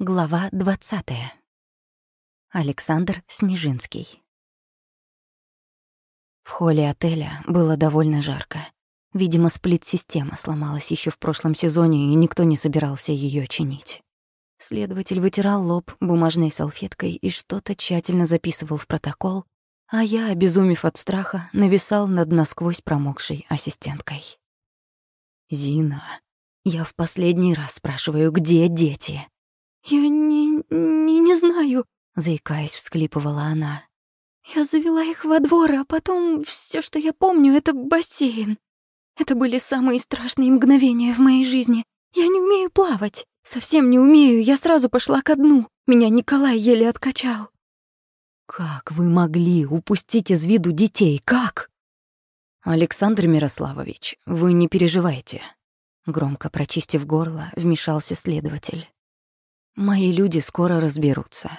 Глава 20. Александр Снежинский. В холле отеля было довольно жарко. Видимо, сплит-система сломалась еще в прошлом сезоне, и никто не собирался ее чинить. Следователь вытирал лоб бумажной салфеткой и что-то тщательно записывал в протокол, а я, обезумев от страха, нависал над насквозь промокшей ассистенткой. «Зина, я в последний раз спрашиваю, где дети?» «Я не, не, не знаю», — заикаясь, всклипывала она. «Я завела их во двор, а потом все, что я помню, — это бассейн. Это были самые страшные мгновения в моей жизни. Я не умею плавать, совсем не умею, я сразу пошла ко дну. Меня Николай еле откачал». «Как вы могли упустить из виду детей? Как?» «Александр Мирославович, вы не переживайте», — громко прочистив горло, вмешался следователь. Мои люди скоро разберутся.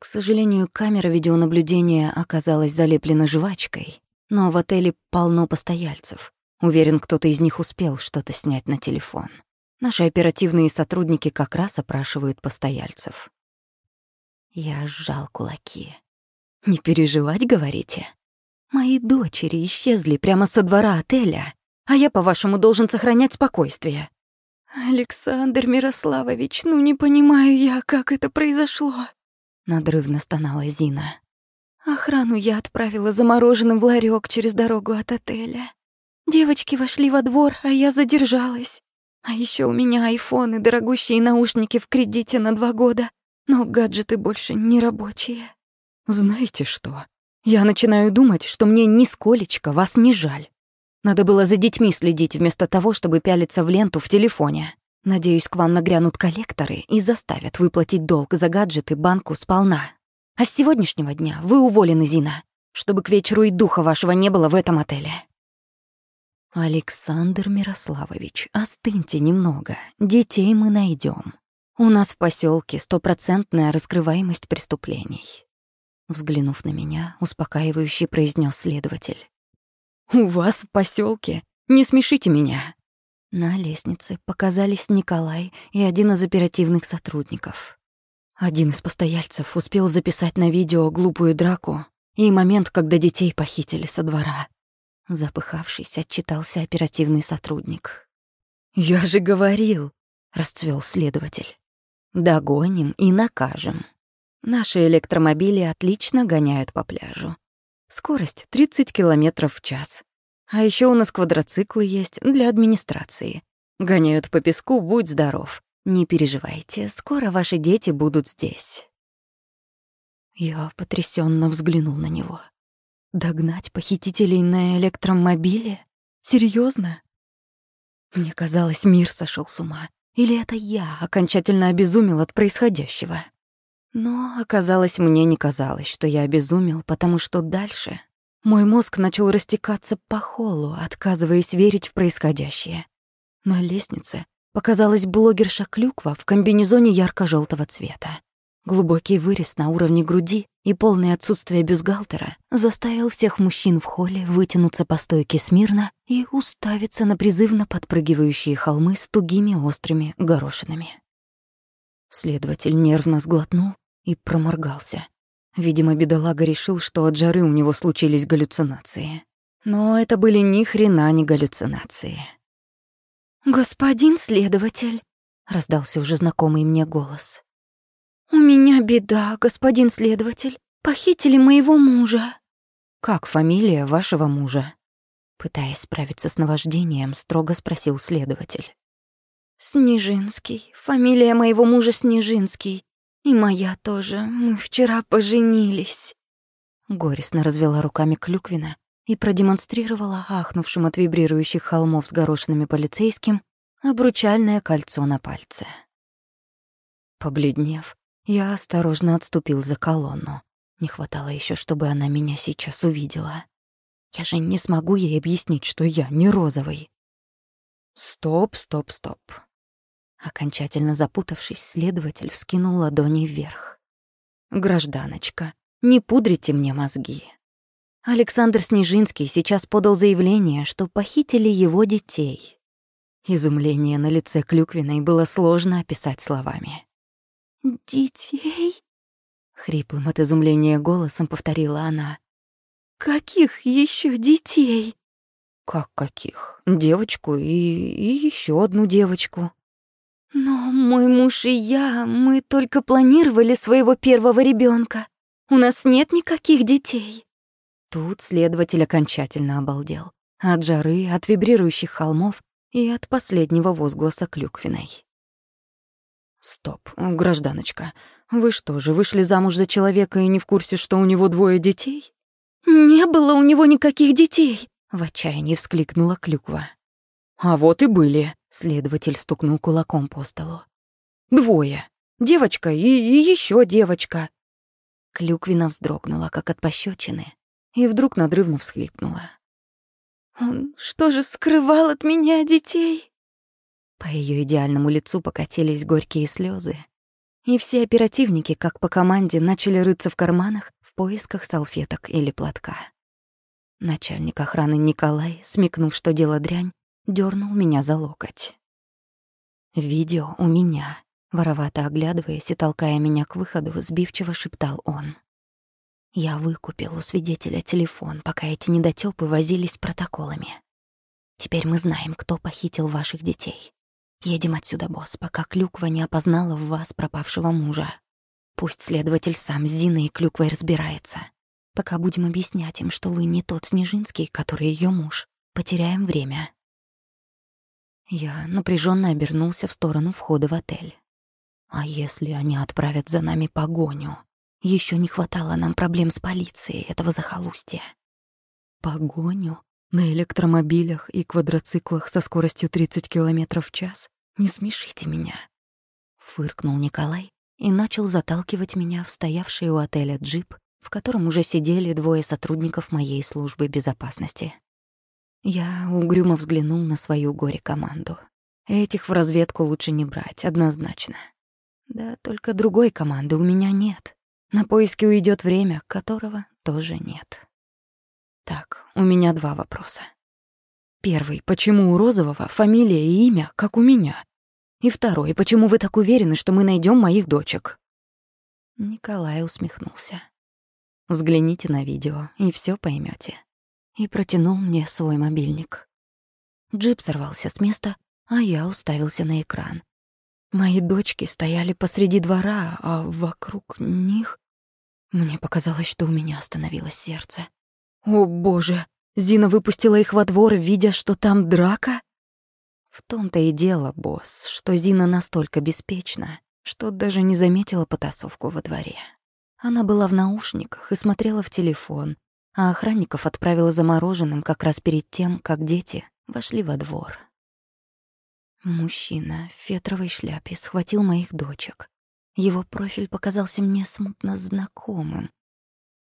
К сожалению, камера видеонаблюдения оказалась залеплена жвачкой, но в отеле полно постояльцев. Уверен, кто-то из них успел что-то снять на телефон. Наши оперативные сотрудники как раз опрашивают постояльцев. Я сжал кулаки. «Не переживать, говорите? Мои дочери исчезли прямо со двора отеля, а я, по-вашему, должен сохранять спокойствие. «Александр Мирославович, ну не понимаю я, как это произошло», — надрывно стонала Зина. «Охрану я отправила замороженным в ларёк через дорогу от отеля. Девочки вошли во двор, а я задержалась. А ещё у меня айфоны, дорогущие наушники в кредите на два года, но гаджеты больше не рабочие». «Знаете что? Я начинаю думать, что мне нисколечко вас не жаль. Надо было за детьми следить вместо того, чтобы пялиться в ленту в телефоне. Надеюсь, к вам нагрянут коллекторы и заставят выплатить долг за гаджеты банку сполна. А с сегодняшнего дня вы уволены, Зина, чтобы к вечеру и духа вашего не было в этом отеле. Александр Мирославович, остыньте немного. Детей мы найдем. У нас в поселке стопроцентная раскрываемость преступлений. Взглянув на меня, успокаивающе произнес следователь. «У вас в поселке? Не смешите меня!» На лестнице показались Николай и один из оперативных сотрудников. Один из постояльцев успел записать на видео глупую драку и момент, когда детей похитили со двора. Запыхавшись, отчитался оперативный сотрудник. «Я же говорил!» — расцвел следователь. «Догоним и накажем. Наши электромобили отлично гоняют по пляжу. Скорость 30 километров в час. А еще у нас квадроциклы есть для администрации. Гоняют по песку, будь здоров. Не переживайте, скоро ваши дети будут здесь. Я потрясенно взглянул на него. Догнать похитителей на электромобиле? Серьезно? Мне казалось, мир сошел с ума. Или это я окончательно обезумел от происходящего? Но оказалось, мне не казалось, что я обезумел, потому что дальше мой мозг начал растекаться по холлу, отказываясь верить в происходящее. На лестнице показалась блогерша Клюква в комбинезоне ярко желтого цвета. Глубокий вырез на уровне груди и полное отсутствие бюстгальтера заставил всех мужчин в холле вытянуться по стойке смирно и уставиться на призывно подпрыгивающие холмы с тугими острыми горошинами. Следователь нервно сглотнул и проморгался. Видимо, бедолага решил, что от жары у него случились галлюцинации. Но это были ни хрена не галлюцинации. «Господин следователь», — раздался уже знакомый мне голос. «У меня беда, господин следователь. Похитили моего мужа». «Как фамилия вашего мужа?» Пытаясь справиться с наваждением, строго спросил следователь. «Снежинский. Фамилия моего мужа Снежинский. И моя тоже. Мы вчера поженились. Горестно развела руками Клюквина и продемонстрировала ахнувшим от вибрирующих холмов с горошинами полицейским обручальное кольцо на пальце. Побледнев, я осторожно отступил за колонну. Не хватало еще, чтобы она меня сейчас увидела. Я же не смогу ей объяснить, что я не розовый. Стоп, стоп, стоп. Окончательно запутавшись, следователь вскинул ладони вверх. «Гражданочка, не пудрите мне мозги. Александр Снежинский сейчас подал заявление, что похитили его детей». Изумление на лице Клюквиной было сложно описать словами. «Детей?» — хриплым от изумления голосом повторила она. «Каких еще детей?» «Как каких? Девочку и, и еще одну девочку». «Но мой муж и я, мы только планировали своего первого ребенка. У нас нет никаких детей». Тут следователь окончательно обалдел. От жары, от вибрирующих холмов и от последнего возгласа клюквиной. «Стоп, гражданочка, вы что же, вышли замуж за человека и не в курсе, что у него двое детей?» «Не было у него никаких детей!» — в отчаянии вскликнула клюква. «А вот и были!» — следователь стукнул кулаком по столу. «Двое. Девочка и, и еще девочка!» Клюквина вздрогнула, как от пощечины, и вдруг надрывно всхлипнула. «Он что же скрывал от меня детей?» По ее идеальному лицу покатились горькие слезы, и все оперативники, как по команде, начали рыться в карманах в поисках салфеток или платка. Начальник охраны Николай, смекнув, что дело дрянь, дернул меня за локоть. «Видео у меня», воровато оглядываясь и толкая меня к выходу, сбивчиво шептал он. Я выкупил у свидетеля телефон, пока эти недотёпы возились с протоколами. Теперь мы знаем, кто похитил ваших детей. Едем отсюда, босс, пока Клюква не опознала в вас пропавшего мужа. Пусть следователь сам с Зиной и Клюквой разбирается. Пока будем объяснять им, что вы не тот Снежинский, который ее муж, потеряем время. Я напряженно обернулся в сторону входа в отель. А если они отправят за нами погоню? Еще не хватало нам проблем с полицией этого захолустья. Погоню? На электромобилях и квадроциклах со скоростью 30 км в час? Не смешите меня. Фыркнул Николай и начал заталкивать меня в стоявший у отеля джип, в котором уже сидели двое сотрудников моей службы безопасности. Я угрюмо взглянул на свою горе-команду. Этих в разведку лучше не брать, однозначно. Да только другой команды у меня нет. На поиски уйдет время, которого тоже нет. Так, у меня два вопроса. Первый, почему у Розового фамилия и имя, как у меня? И второй, почему вы так уверены, что мы найдем моих дочек? Николай усмехнулся. Взгляните на видео, и все поймете. И протянул мне свой мобильник. Джип сорвался с места, а я уставился на экран. Мои дочки стояли посреди двора, а вокруг них... Мне показалось, что у меня остановилось сердце. О, боже! Зина выпустила их во двор, видя, что там драка? В том-то и дело, босс, что Зина настолько беспечна, что даже не заметила потасовку во дворе. Она была в наушниках и смотрела в телефон, а охранников отправила замороженным как раз перед тем, как дети вошли во двор. Мужчина в фетровой шляпе схватил моих дочек. Его профиль показался мне смутно знакомым.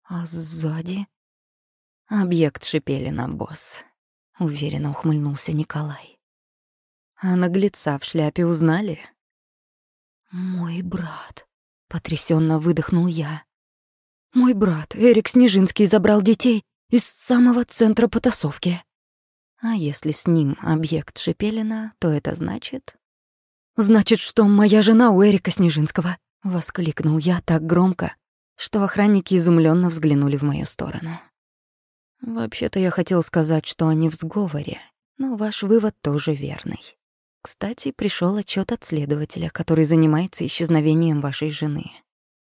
А сзади... Объект Шипелина, босс. Уверенно ухмыльнулся Николай. А наглеца в шляпе узнали? Мой брат. Потрясенно выдохнул я. Мой брат, Эрик Снежинский, забрал детей из самого центра потасовки. А если с ним объект Шепелина, то это значит... «Значит, что моя жена у Эрика Снежинского!» — воскликнул я так громко, что охранники изумленно взглянули в мою сторону. Вообще-то я хотел сказать, что они в сговоре, но ваш вывод тоже верный. Кстати, пришел отчет от следователя, который занимается исчезновением вашей жены.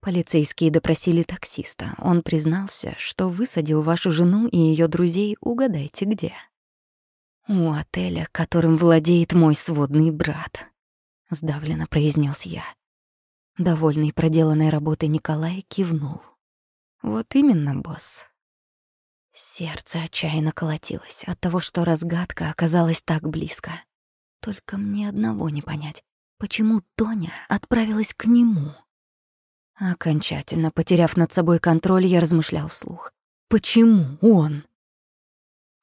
Полицейские допросили таксиста. Он признался, что высадил вашу жену и ее друзей угадайте где. «У отеля, которым владеет мой сводный брат», — сдавленно произнес я. Довольный проделанной работой Николай кивнул. «Вот именно, босс». Сердце отчаянно колотилось от того, что разгадка оказалась так близко. Только мне одного не понять, почему Тоня отправилась к нему. Окончательно потеряв над собой контроль, я размышлял вслух. Почему он?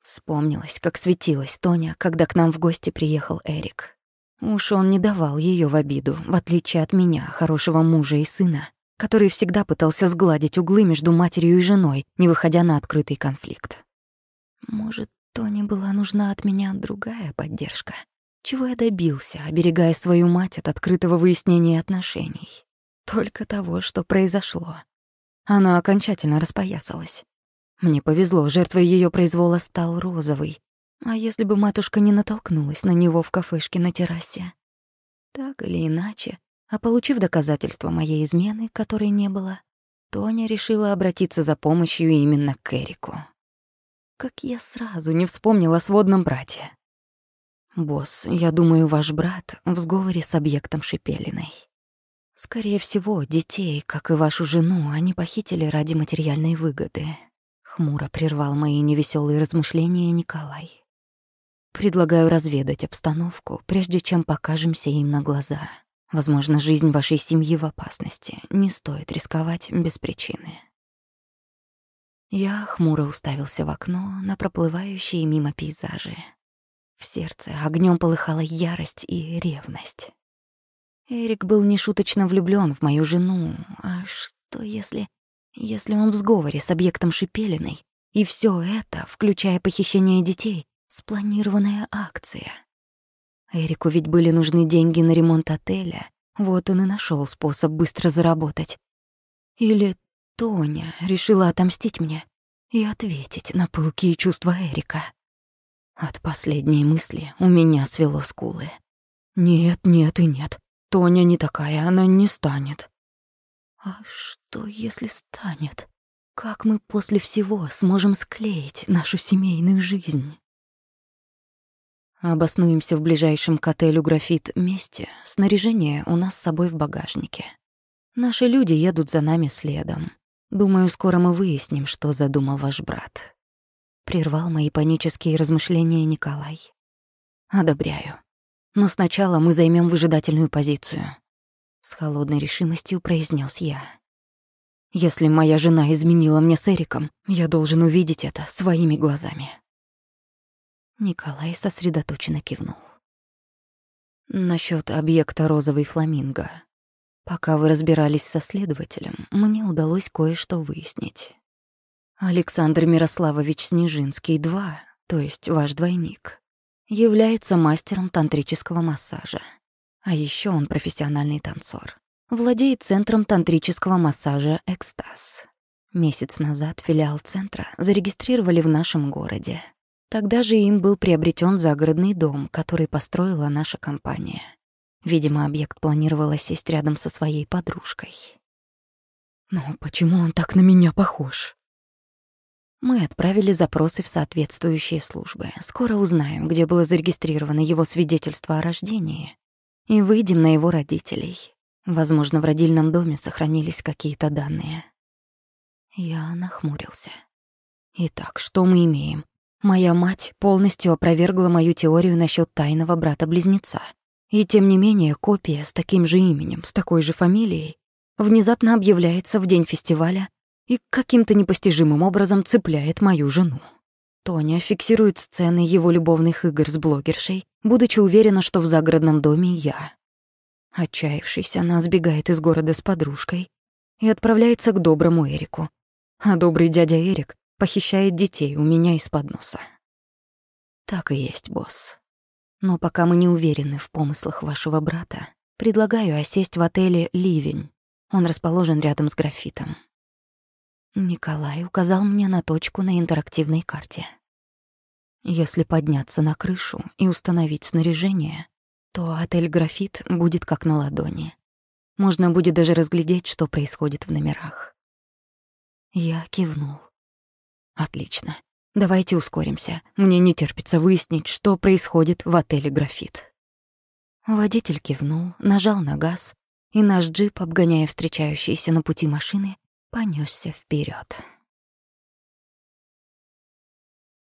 Вспомнилось, как светилась Тоня, когда к нам в гости приехал Эрик. Уж он не давал ее в обиду, в отличие от меня, хорошего мужа и сына, который всегда пытался сгладить углы между матерью и женой, не выходя на открытый конфликт. Может, Тоне была нужна от меня другая поддержка? Чего я добился, оберегая свою мать от открытого выяснения отношений? Только того, что произошло. Она окончательно распоясалась. Мне повезло, жертвой ее произвола стал розовый. А если бы матушка не натолкнулась на него в кафешке на террасе? Так или иначе, а получив доказательства моей измены, которой не было, Тоня решила обратиться за помощью именно к Эрику. Как я сразу не вспомнила о сводном брате. «Босс, я думаю, ваш брат в сговоре с объектом Шипелиной. Скорее всего, детей, как и вашу жену, они похитили ради материальной выгоды. Хмуро прервал мои невеселые размышления Николай. Предлагаю разведать обстановку, прежде чем покажемся им на глаза. Возможно, жизнь вашей семьи в опасности. Не стоит рисковать без причины. Я хмуро уставился в окно на проплывающие мимо пейзажи. В сердце огнем полыхала ярость и ревность. Эрик был нешуточно влюблён в мою жену. А что если... Если он в сговоре с объектом Шипелиной, и всё это, включая похищение детей, спланированная акция? Эрику ведь были нужны деньги на ремонт отеля, вот он и нашёл способ быстро заработать. Или Тоня решила отомстить мне и ответить на пылкие чувства Эрика. От последней мысли у меня свело скулы. Нет, нет и нет. Тоня не такая, она не станет. А что, если станет? Как мы после всего сможем склеить нашу семейную жизнь? Обоснуемся в ближайшем к отелю «Графит» месте. Снаряжение у нас с собой в багажнике. Наши люди едут за нами следом. Думаю, скоро мы выясним, что задумал ваш брат. Прервал мои панические размышления Николай. Одобряю. Но сначала мы займем выжидательную позицию. С холодной решимостью произнес я. Если моя жена изменила мне с Эриком, я должен увидеть это своими глазами. Николай сосредоточенно кивнул. Насчет объекта розовый фламинго. Пока вы разбирались со следователем, мне удалось кое-что выяснить. Александр Мирославович Снежинский 2, то есть ваш двойник, является мастером тантрического массажа. А еще он профессиональный танцор. Владеет центром тантрического массажа «Экстаз». Месяц назад филиал центра зарегистрировали в нашем городе. Тогда же им был приобретен загородный дом, который построила наша компания. Видимо, объект планировала сесть рядом со своей подружкой. Но почему он так на меня похож? Мы отправили запросы в соответствующие службы. Скоро узнаем, где было зарегистрировано его свидетельство о рождении, и выйдем на его родителей. Возможно, в родильном доме сохранились какие-то данные. Я нахмурился. Итак, что мы имеем? Моя мать полностью опровергла мою теорию насчет тайного брата-близнеца. И тем не менее, копия с таким же именем, с такой же фамилией, внезапно объявляется в день фестиваля и каким-то непостижимым образом цепляет мою жену. Тоня фиксирует сцены его любовных игр с блогершей, будучи уверена, что в загородном доме я. Отчаявшись, она сбегает из города с подружкой и отправляется к доброму Эрику. А добрый дядя Эрик похищает детей у меня из-под носа. Так и есть, босс. Но пока мы не уверены в помыслах вашего брата, предлагаю осесть в отеле «Ливень». Он расположен рядом с графитом. Николай указал мне на точку на интерактивной карте. Если подняться на крышу и установить снаряжение, то отель «Графит» будет как на ладони. Можно будет даже разглядеть, что происходит в номерах. Я кивнул. Отлично. Давайте ускоримся. Мне не терпится выяснить, что происходит в отеле «Графит». Водитель кивнул, нажал на газ, и наш джип, обгоняя встречающиеся на пути машины, понесся вперед.